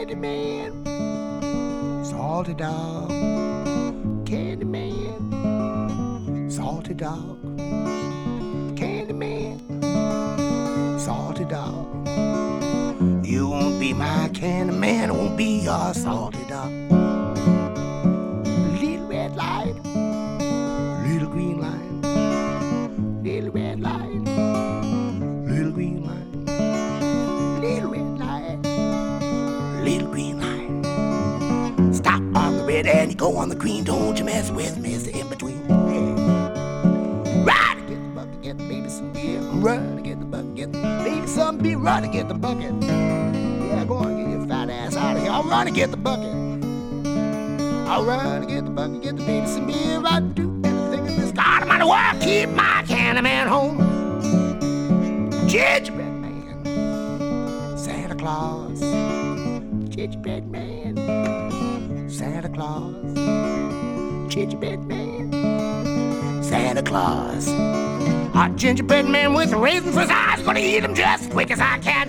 Candyman, salty dog. Candyman, salty dog. Candyman, salty dog. You won't be my candyman. won't be your salty dog. The and you go on the green. Don't you mess with me, it's in between. Yeah. Run to get the bucket, get the baby some beer. Run to get the bucket, get the baby some beer. Run to get the bucket. Yeah, go on, get your fat ass out of here. I'll run to get the bucket. I'll run to get the bucket, get the baby some beer. I'd do anything in this God Almighty world. Keep my candy man home. Gingerbread man, Santa Claus, gingerbread man, Santa Claus, gingerbread man, Santa Claus. A gingerbread man with raisins for his eyes, gonna eat them just as quick as I can.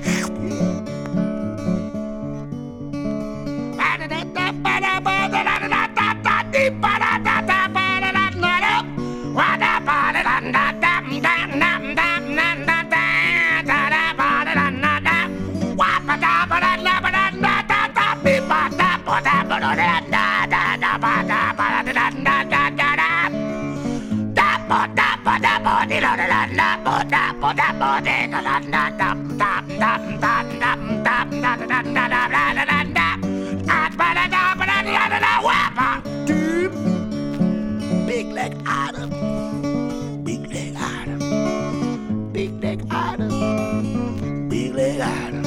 Big leg Adam, big leg Adam, big leg Adam, big leg Adam,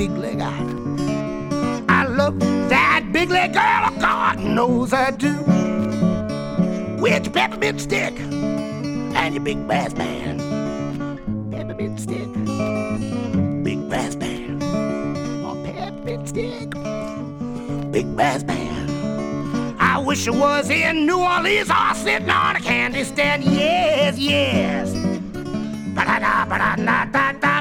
big leg Adam. I love that big leg girl, God knows I do. With your peppermint stick and your big brass band. Peppermint stick, big brass band. Oh, peppermint stick, big brass band. I wish I was in New Orleans or sitting on a candy stand. Yes, yes. Ba-da-da, ba-da-da-da-da, ba-ba.